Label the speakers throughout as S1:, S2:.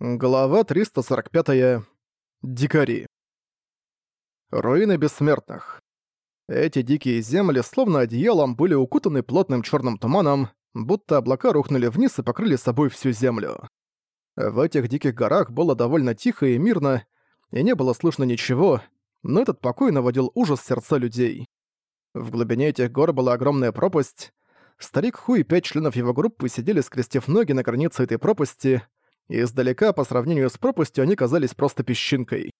S1: Глава 345. Дикари. Руины бессмертных. Эти дикие земли, словно одеялом, были укутаны плотным черным туманом, будто облака рухнули вниз и покрыли собой всю землю. В этих диких горах было довольно тихо и мирно, и не было слышно ничего, но этот покой наводил ужас сердца людей. В глубине этих гор была огромная пропасть. Старик Ху и пять членов его группы сидели, скрестив ноги на границе этой пропасти — и издалека, по сравнению с пропастью, они казались просто песчинкой.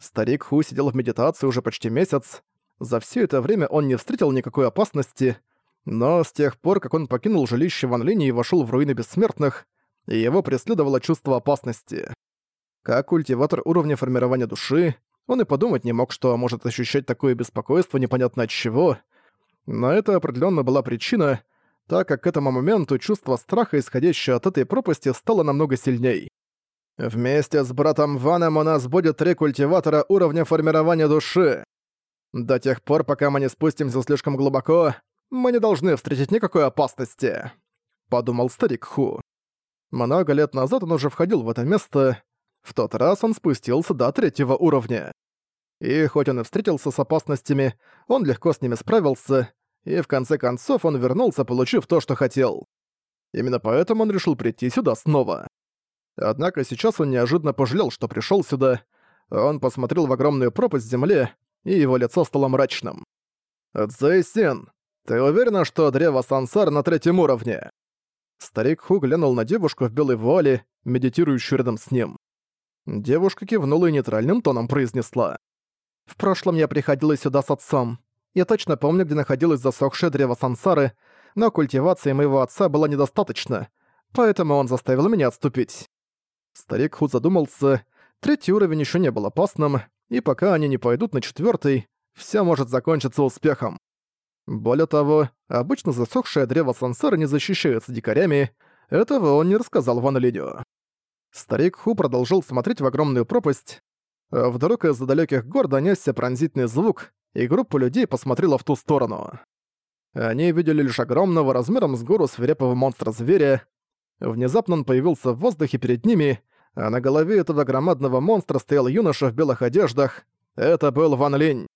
S1: Старик Ху сидел в медитации уже почти месяц. За все это время он не встретил никакой опасности, но с тех пор, как он покинул жилище Ван Линь и вошел в руины бессмертных, его преследовало чувство опасности. Как культиватор уровня формирования души, он и подумать не мог, что может ощущать такое беспокойство непонятно от чего, но это определенно была причина, так как к этому моменту чувство страха, исходящее от этой пропасти, стало намного сильней. Вместе с братом Ваном у нас будет три культиватора уровня формирования души. До тех пор, пока мы не спустимся слишком глубоко, мы не должны встретить никакой опасности», — подумал старик Ху. Много лет назад он уже входил в это место, в тот раз он спустился до третьего уровня. И хоть он и встретился с опасностями, он легко с ними справился, и в конце концов он вернулся, получив то, что хотел. Именно поэтому он решил прийти сюда снова. Однако сейчас он неожиданно пожалел, что пришел сюда. Он посмотрел в огромную пропасть в земле, и его лицо стало мрачным. «Цзэйсин, ты уверена, что древо Сансар на третьем уровне?» Старик Ху глянул на девушку в белой вуале, медитирующую рядом с ним. Девушка кивнула и нейтральным тоном произнесла. «В прошлом я приходила сюда с отцом. Я точно помню, где находилось засохшее древо сансары, но культивации моего отца было недостаточно, поэтому он заставил меня отступить. Старик Ху задумался, третий уровень еще не был опасным, и пока они не пойдут на четвертый, все может закончиться успехом. Более того, обычно засохшее древо сансары не защищается дикарями, этого он не рассказал Ван Линю. Старик Ху продолжил смотреть в огромную пропасть. Вдруг из-за далеких гор донесся пронзительный звук, и группа людей посмотрела в ту сторону. Они видели лишь огромного размером с гору свирепого монстра-зверя. Внезапно он появился в воздухе перед ними, а на голове этого громадного монстра стоял юноша в белых одеждах. Это был Ван Линь.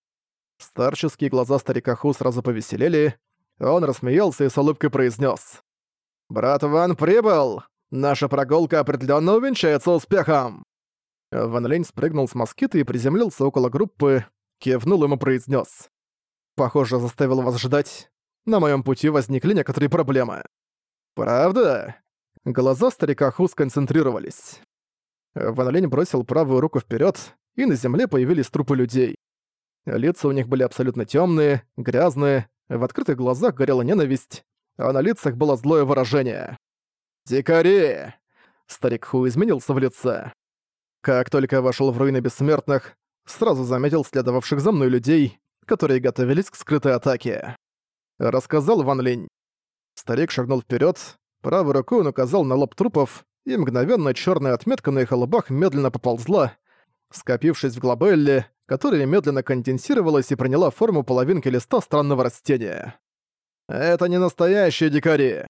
S1: Старческие глаза старика Ху сразу повеселели. Он рассмеялся и с улыбкой произнес: «Брат Ван прибыл! Наша прогулка определенно увенчается успехом!» Ван Линь спрыгнул с москита и приземлился около группы, Кивнул ему произнес: «Похоже, заставил вас ждать. На моем пути возникли некоторые проблемы». «Правда?» Глаза старика Ху сконцентрировались. Ван Линь бросил правую руку вперед, и на земле появились трупы людей. Лица у них были абсолютно темные, грязные, в открытых глазах горела ненависть, а на лицах было злое выражение. «Дикари!» Старик Ху изменился в лице. Как только вошел в руины бессмертных, сразу заметил следовавших за мной людей, которые готовились к скрытой атаке. Рассказал Ван Линь. Старик шагнул вперед, правой рукой он указал на лоб трупов, и мгновенно черная отметка на их лбах медленно поползла, скопившись в глобелле, которая медленно конденсировалась и приняла форму половинки листа странного растения. Это не настоящие дикари.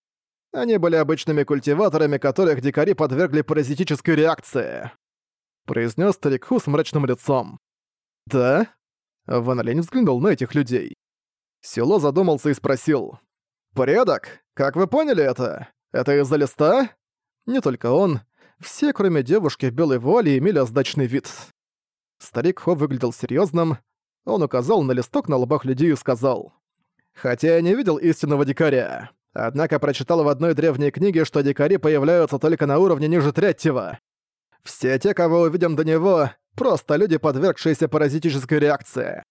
S1: Они были обычными культиваторами, которых дикари подвергли паразитической реакции. Произнес старик Ху с мрачным лицом. «Да?» Ван Лень взглянул на этих людей. Село задумался и спросил. «Порядок? Как вы поняли это? Это из-за листа?» Не только он. Все, кроме девушки в белой вуале, имели оздачный вид. Старик Хо выглядел серьезным. Он указал на листок на лбах людей и сказал. «Хотя я не видел истинного дикаря, однако прочитал в одной древней книге, что дикари появляются только на уровне ниже третьего. Все те, кого увидим до него, Просто люди, подвергшиеся паразитической реакции.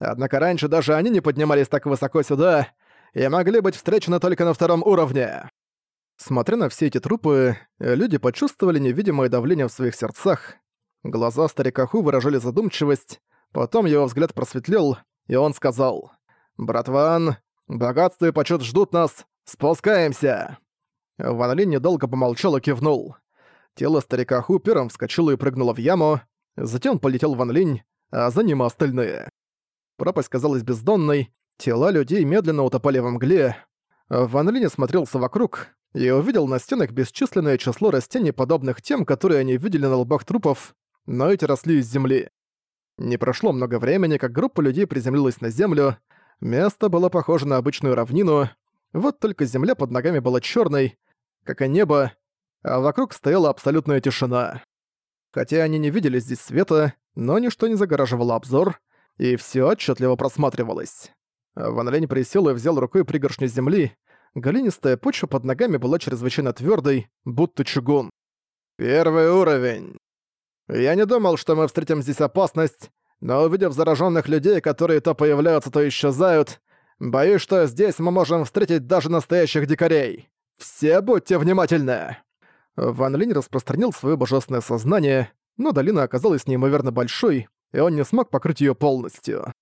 S1: Однако раньше даже они не поднимались так высоко сюда и могли быть встречены только на втором уровне. Смотря на все эти трупы, люди почувствовали невидимое давление в своих сердцах. Глаза старика Ху выражали задумчивость, потом его взгляд просветлел, и он сказал «Брат Ван, богатство и почет ждут нас, спускаемся!» Ван Линь недолго помолчал и кивнул. Тело старика Ху первым вскочило и прыгнуло в яму, Затем полетел Ван Линь, а за ним остальные. Пропасть казалась бездонной, тела людей медленно утопали во мгле. Ван Линь осмотрелся вокруг и увидел на стенах бесчисленное число растений, подобных тем, которые они видели на лбах трупов, но эти росли из земли. Не прошло много времени, как группа людей приземлилась на землю. Место было похоже на обычную равнину, вот только земля под ногами была черной, как и небо, а вокруг стояла абсолютная тишина. Хотя они не видели здесь света, но ничто не загораживало обзор, и все отчетливо просматривалось. Ван Лень присел и взял рукой пригоршню земли. Голинистая почва под ногами была чрезвычайно твердой, будто чугун. «Первый уровень!» Я не думал, что мы встретим здесь опасность, но увидев зараженных людей, которые то появляются, то исчезают, боюсь, что здесь мы можем встретить даже настоящих дикарей. Все будьте внимательны!» Ван Линь распространил свое божественное сознание, но долина оказалась неимоверно большой, и он не смог покрыть ее полностью.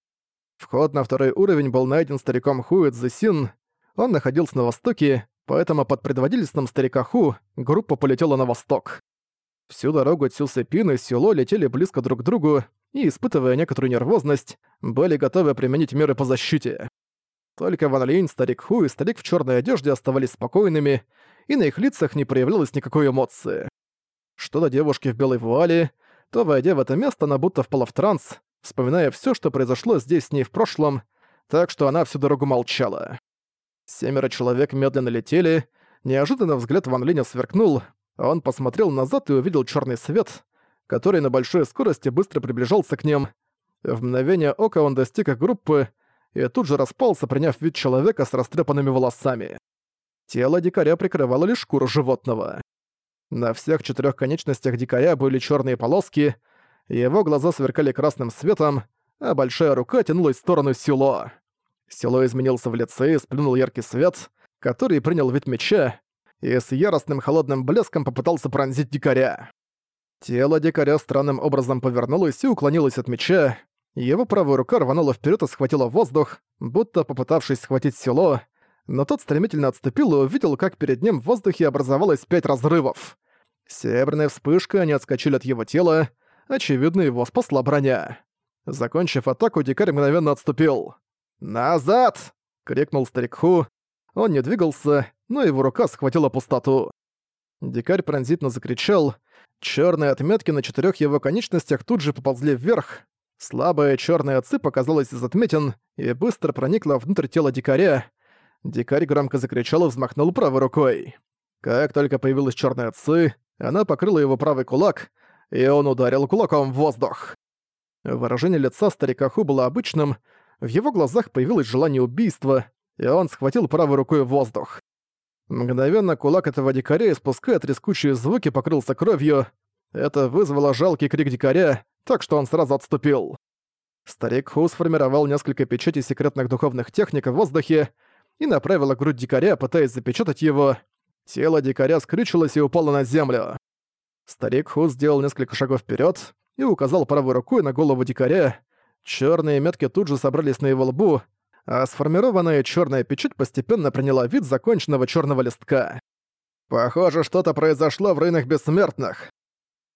S1: Вход на второй уровень был найден стариком Ху Цзэсин. Он находился на востоке, поэтому под предводительством старика Ху группа полетела на восток. Всю дорогу Цю Сэпин и Сюло летели близко друг к другу и, испытывая некоторую нервозность, были готовы применить меры по защите. Только Ван Линь, старик Ху и старик в черной одежде оставались спокойными, и на их лицах не проявлялось никакой эмоции. Что до девушки в белой вуале, то, войдя в это место, она будто впала в транс, вспоминая все, что произошло здесь с ней в прошлом, так что она всю дорогу молчала. Семеро человек медленно летели, неожиданно взгляд Ван Линя сверкнул, он посмотрел назад и увидел черный свет, который на большой скорости быстро приближался к ним. В мгновение ока он достиг их группы и тут же распался, приняв вид человека с растрепанными волосами. Тело дикаря прикрывало лишь шкуру животного. На всех четырех конечностях дикаря были черные полоски, его глаза сверкали красным светом, а большая рука тянулась в сторону Сило. Сило изменился в лице и сплюнул яркий свет, который принял вид меча, и с яростным холодным блеском попытался пронзить дикаря. Тело дикаря странным образом повернулось и уклонилось от меча. Его правая рука рванула вперед и схватила воздух, будто попытавшись схватить село, но тот стремительно отступил и увидел, как перед ним в воздухе образовалось пять разрывов. Серебряная вспышка, они отскочили от его тела, очевидно, его спасла броня. Закончив атаку, дикарь мгновенно отступил. «Назад!» — крикнул старик Ху. Он не двигался, но его рука схватила пустоту. Дикарь пронзительно закричал. Черные отметки на четырех его конечностях тут же поползли вверх. Слабая черная ци показалась из отметин и быстро проникла внутрь тела дикаря. Дикарь громко закричал и взмахнул правой рукой. Как только появилась черная ци, она покрыла его правый кулак, и он ударил кулаком в воздух. Выражение лица старика Ху было обычным, в его глазах появилось желание убийства, и он схватил правой рукой воздух. Мгновенно кулак этого дикаря, испуская трескучие звуки, покрылся кровью. Это вызвало жалкий крик дикаря, так что он сразу отступил. Старик Ху сформировал несколько печатей секретных духовных техник в воздухе и направил грудь дикаря, пытаясь запечатать его. Тело дикаря скрючилось и упало на землю. Старик Ху сделал несколько шагов вперед и указал правой рукой на голову дикаря. Черные метки тут же собрались на его лбу, а сформированная черная печать постепенно приняла вид законченного черного листка. Похоже, что-то произошло в рынах бессмертных.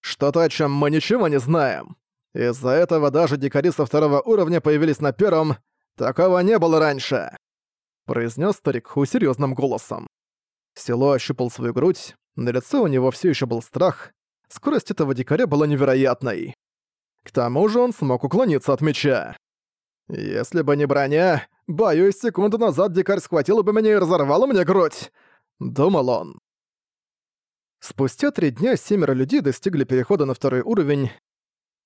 S1: Что-то, о чем мы ничего не знаем. Из-за этого даже дикари со второго уровня появились на первом. Такого не было раньше. Произнес старик Ху серьезным голосом. Село ощупал свою грудь, на лице у него все еще был страх. Скорость этого дикаря была невероятной. К тому же он смог уклониться от меча. Если бы не броня, боюсь, секунду назад дикарь схватил бы меня и разорвал мне грудь. Думал он. Спустя три дня семеро людей достигли перехода на второй уровень.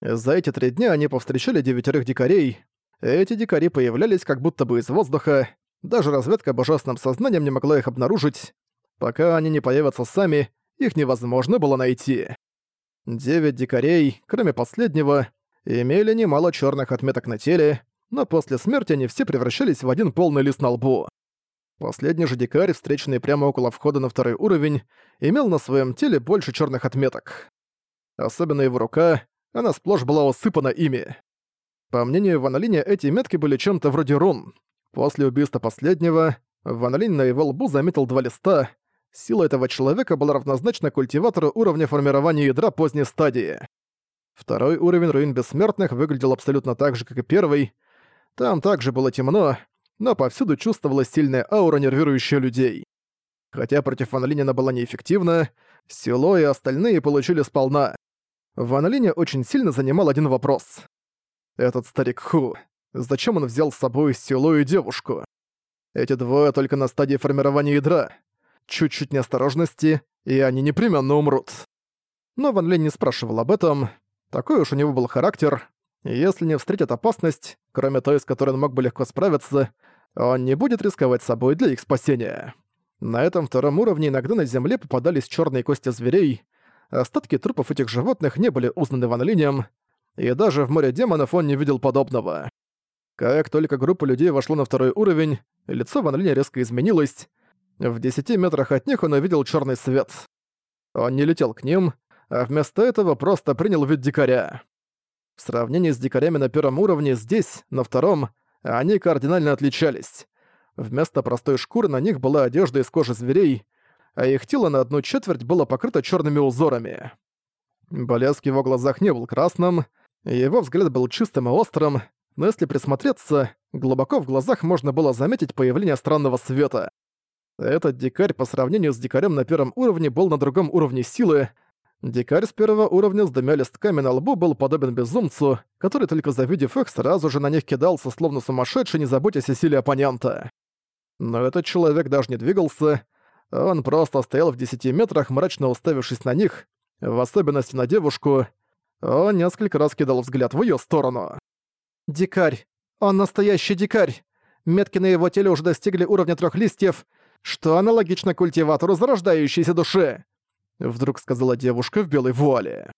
S1: За эти три дня они повстречали девятерых дикарей. Эти дикари появлялись как будто бы из воздуха. Даже разведка божественным сознанием не могла их обнаружить. Пока они не появятся сами, их невозможно было найти. Девять дикарей, кроме последнего, имели немало черных отметок на теле, но после смерти они все превращались в один полный лист на лбу. Последний же дикарь, встреченный прямо около входа на второй уровень, имел на своем теле больше черных отметок. Особенно его рука, она сплошь была усыпана ими. По мнению Ванолиня, эти метки были чем-то вроде рун. После убийства последнего, Ванолинь на его лбу заметил два листа. Сила этого человека была равнозначна культиватору уровня формирования ядра поздней стадии. Второй уровень руин бессмертных выглядел абсолютно так же, как и первый, там также было темно, но повсюду чувствовалась сильная аура, нервирующая людей. Хотя против Ван она была неэффективна, Сило и остальные получили сполна. Ван Линя очень сильно занимал один вопрос. Этот старик Ху, зачем он взял с собой Сило и девушку? Эти двое только на стадии формирования ядра. Чуть-чуть неосторожности, и они непременно умрут. Но Ван Линь не спрашивал об этом. Такой уж у него был характер. Если не встретит опасность, кроме той, с которой он мог бы легко справиться, он не будет рисковать собой для их спасения. На этом втором уровне иногда на земле попадались черные кости зверей. Остатки трупов этих животных не были узнаны Ван Линем, и даже в море демонов он не видел подобного. Как только группа людей вошла на второй уровень, лицо Ван Линя резко изменилось. В десяти метрах от них он увидел черный свет. Он не летел к ним, а вместо этого просто принял вид дикаря. В сравнении с дикарями на первом уровне здесь, на втором, они кардинально отличались. Вместо простой шкуры на них была одежда из кожи зверей, а их тело на одну четверть было покрыто черными узорами. Блеск в его глазах не был красным, его взгляд был чистым и острым, но если присмотреться, глубоко в глазах можно было заметить появление странного света. Этот дикарь по сравнению с дикарем на первом уровне был на другом уровне силы. Дикарь с первого уровня с двумя листками на лбу был подобен безумцу, который только завидев их сразу же на них кидался, словно сумасшедший, не заботясь о силе оппонента. Но этот человек даже не двигался, он просто стоял в десяти метрах, мрачно уставившись на них, в особенности на девушку. Он несколько раз кидал взгляд в её сторону. «Дикарь! Он настоящий дикарь! Метки на его теле уже достигли уровня трёх листьев, что аналогично культиватору зарождающейся души!» Вдруг сказала девушка в белой вуале.